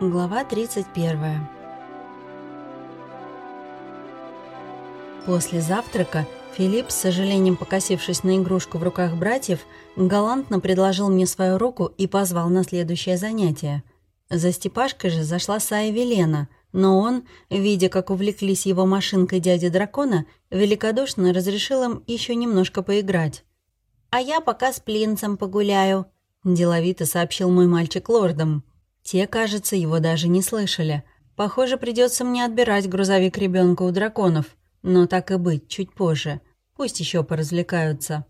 Глава 31 После завтрака Филипп, с сожалением покосившись на игрушку в руках братьев, галантно предложил мне свою руку и позвал на следующее занятие. За Степашкой же зашла Сая Велена, но он, видя, как увлеклись его машинкой дяди дракона, великодушно разрешил им еще немножко поиграть. «А я пока с плинцем погуляю», – деловито сообщил мой мальчик лордом. Те, кажется, его даже не слышали. Похоже, придется мне отбирать грузовик ребенка у драконов. Но так и быть, чуть позже. Пусть еще поразвлекаются.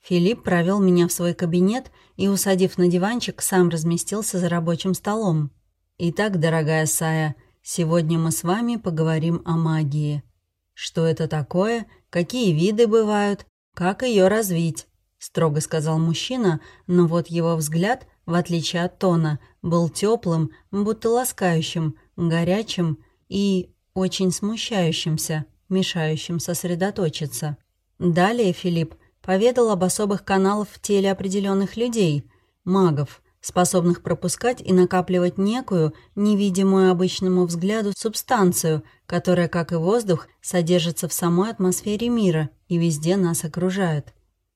Филипп провел меня в свой кабинет и, усадив на диванчик, сам разместился за рабочим столом. «Итак, дорогая Сая, сегодня мы с вами поговорим о магии. Что это такое, какие виды бывают, как ее развить?» строго сказал мужчина, но вот его взгляд, в отличие от тона, был теплым, будто ласкающим, горячим и очень смущающимся, мешающим сосредоточиться. Далее Филипп поведал об особых каналах в теле определенных людей, магов, способных пропускать и накапливать некую, невидимую обычному взгляду, субстанцию, которая, как и воздух, содержится в самой атмосфере мира и везде нас окружает.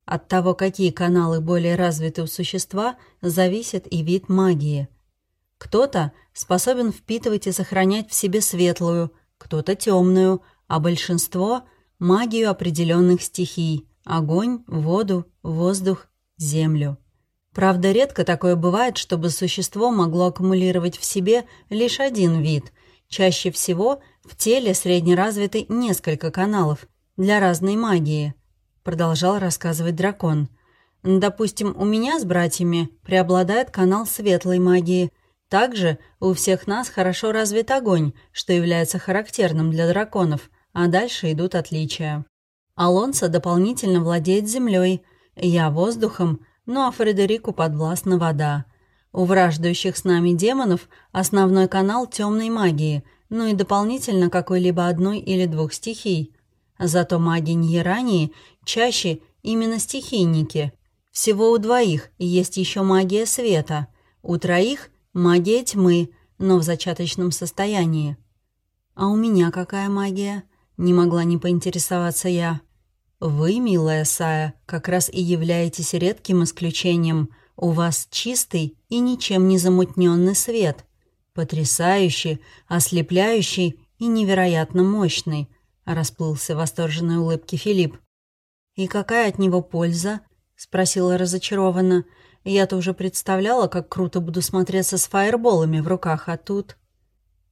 От того, какие каналы более развиты у существа, зависит и вид магии. Кто-то способен впитывать и сохранять в себе светлую, кто-то темную, а большинство – магию определенных стихий – огонь, воду, воздух, землю. Правда, редко такое бывает, чтобы существо могло аккумулировать в себе лишь один вид. Чаще всего в теле среднеразвиты несколько каналов для разной магии – продолжал рассказывать дракон. «Допустим, у меня с братьями преобладает канал светлой магии. Также у всех нас хорошо развит огонь, что является характерным для драконов, а дальше идут отличия. Алонсо дополнительно владеет землей, я воздухом, ну а Фредерику подвластна вода. У враждующих с нами демонов основной канал темной магии, ну и дополнительно какой-либо одной или двух стихий. Зато маги Ньерании чаще именно стихийники. Всего у двоих есть еще магия света, у троих – магия тьмы, но в зачаточном состоянии. «А у меня какая магия?» – не могла не поинтересоваться я. «Вы, милая Сая, как раз и являетесь редким исключением. У вас чистый и ничем не замутненный свет. Потрясающий, ослепляющий и невероятно мощный расплылся в восторженной улыбке Филипп. «И какая от него польза?» — спросила разочарованно. «Я-то уже представляла, как круто буду смотреться с фаерболами в руках, а тут...»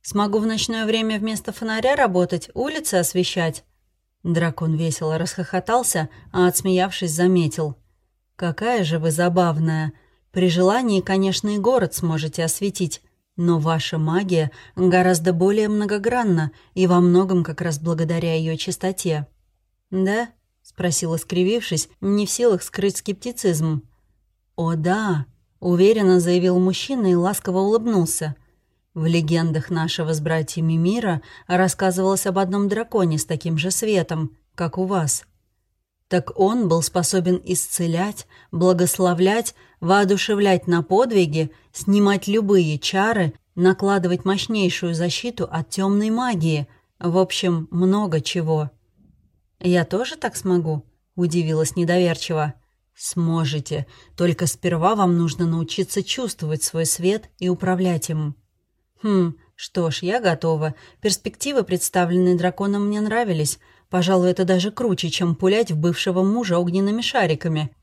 «Смогу в ночное время вместо фонаря работать, улицы освещать?» Дракон весело расхохотался, а, отсмеявшись, заметил. «Какая же вы забавная! При желании, конечно, и город сможете осветить, но ваша магия гораздо более многогранна и во многом как раз благодаря ее чистоте. «Да?» — спросила, скривившись, не в силах скрыть скептицизм. «О, да!» — уверенно заявил мужчина и ласково улыбнулся. В легендах нашего с братьями мира рассказывалось об одном драконе с таким же светом, как у вас. Так он был способен исцелять, благословлять, воодушевлять на подвиги, снимать любые чары, накладывать мощнейшую защиту от темной магии. В общем, много чего. «Я тоже так смогу?» – удивилась недоверчиво. «Сможете. Только сперва вам нужно научиться чувствовать свой свет и управлять им». «Хм, что ж, я готова. Перспективы, представленные драконом, мне нравились. Пожалуй, это даже круче, чем пулять в бывшего мужа огненными шариками.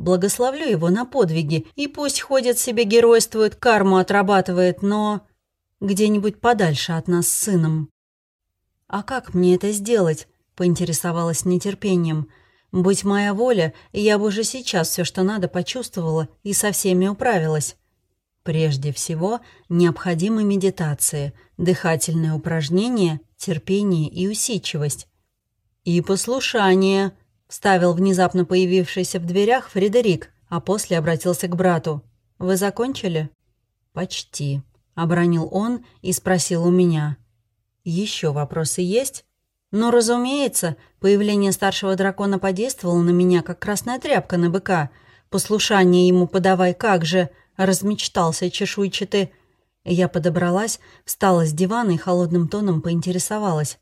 Благословлю его на подвиги, и пусть ходит себе геройствует, карму отрабатывает, но... где-нибудь подальше от нас с сыном. «А как мне это сделать?» — поинтересовалась нетерпением. «Будь моя воля, я бы уже сейчас все, что надо, почувствовала и со всеми управилась». Прежде всего, необходимы медитации, дыхательные упражнения, терпение и усидчивость. «И послушание», — вставил внезапно появившийся в дверях Фредерик, а после обратился к брату. «Вы закончили?» «Почти», — обронил он и спросил у меня. «Еще вопросы есть?» «Ну, разумеется, появление старшего дракона подействовало на меня, как красная тряпка на быка. Послушание ему подавай, как же!» — размечтался чешуйчатый. Я подобралась, встала с дивана и холодным тоном поинтересовалась.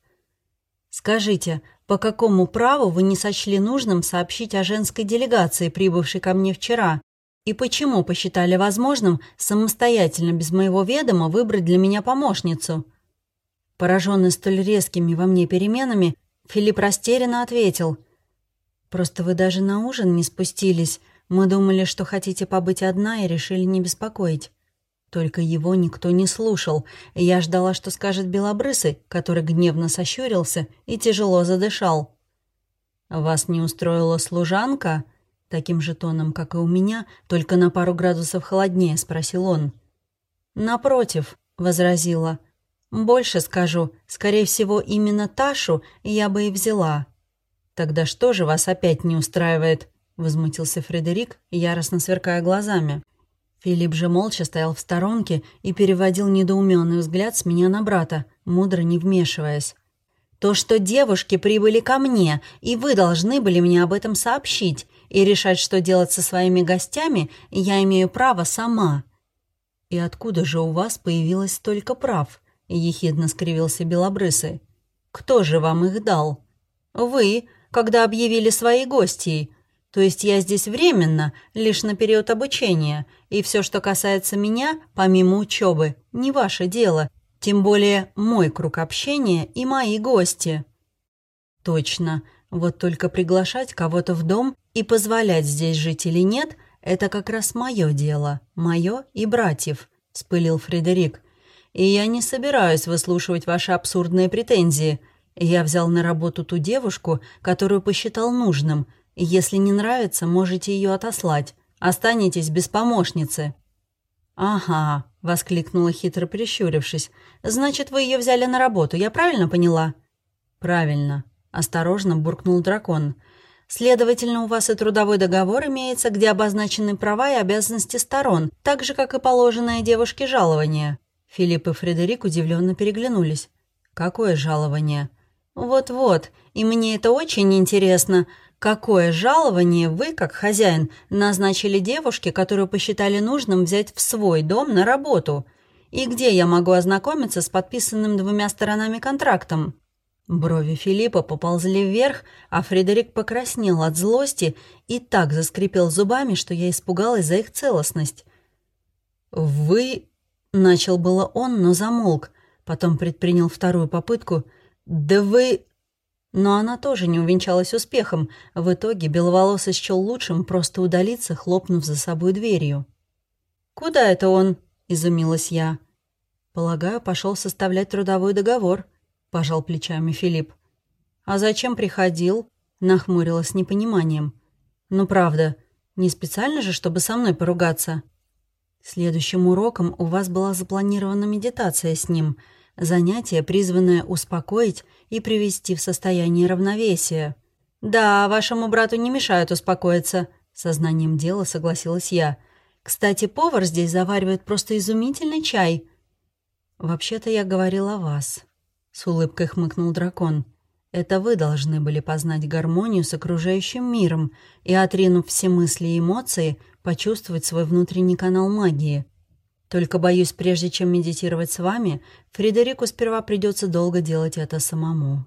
«Скажите, по какому праву вы не сочли нужным сообщить о женской делегации, прибывшей ко мне вчера? И почему посчитали возможным самостоятельно, без моего ведома, выбрать для меня помощницу?» Пораженный столь резкими во мне переменами, Филипп растерянно ответил. «Просто вы даже на ужин не спустились. Мы думали, что хотите побыть одна и решили не беспокоить». Только его никто не слушал, я ждала, что скажет Белобрысый, который гневно сощурился и тяжело задышал. «Вас не устроила служанка?» Таким же тоном, как и у меня, только на пару градусов холоднее, спросил он. «Напротив», — возразила. «Больше скажу, скорее всего, именно Ташу я бы и взяла». «Тогда что же вас опять не устраивает?» — возмутился Фредерик, яростно сверкая глазами. Филипп же молча стоял в сторонке и переводил недоуменный взгляд с меня на брата, мудро не вмешиваясь. «То, что девушки прибыли ко мне, и вы должны были мне об этом сообщить, и решать, что делать со своими гостями, я имею право сама». «И откуда же у вас появилось столько прав?» — ехидно скривился Белобрысый. «Кто же вам их дал?» «Вы, когда объявили свои гости. То есть я здесь временно, лишь на период обучения, и все, что касается меня, помимо учебы, не ваше дело, тем более мой круг общения и мои гости». «Точно. Вот только приглашать кого-то в дом и позволять здесь жить или нет – это как раз мое дело, мое и братьев», – вспылил Фредерик. «И я не собираюсь выслушивать ваши абсурдные претензии. Я взял на работу ту девушку, которую посчитал нужным – если не нравится, можете ее отослать. Останетесь без помощницы». «Ага», — воскликнула хитро прищурившись. «Значит, вы ее взяли на работу, я правильно поняла?» «Правильно», — осторожно буркнул дракон. «Следовательно, у вас и трудовой договор имеется, где обозначены права и обязанности сторон, так же, как и положенное девушке жалование». Филипп и Фредерик удивленно переглянулись. «Какое жалование?» «Вот-вот, и мне это очень интересно. Какое жалование вы, как хозяин, назначили девушке, которую посчитали нужным взять в свой дом на работу? И где я могу ознакомиться с подписанным двумя сторонами контрактом?» Брови Филиппа поползли вверх, а Фредерик покраснел от злости и так заскрипел зубами, что я испугалась за их целостность. «Вы...» — начал было он, но замолк, потом предпринял вторую попытку. «Да вы...» Но она тоже не увенчалась успехом. В итоге Беловолосый счел лучшим просто удалиться, хлопнув за собой дверью. «Куда это он?» – изумилась я. «Полагаю, пошел составлять трудовой договор», – пожал плечами Филипп. «А зачем приходил?» – нахмурилась непониманием. «Ну правда, не специально же, чтобы со мной поругаться?» Следующим уроком у вас была запланирована медитация с ним – Занятие, призванное успокоить и привести в состояние равновесия. «Да, вашему брату не мешают успокоиться», — сознанием дела согласилась я. «Кстати, повар здесь заваривает просто изумительный чай». «Вообще-то я говорил о вас», — с улыбкой хмыкнул дракон. «Это вы должны были познать гармонию с окружающим миром и, отринув все мысли и эмоции, почувствовать свой внутренний канал магии». Только боюсь, прежде чем медитировать с вами, Фредерику сперва придется долго делать это самому.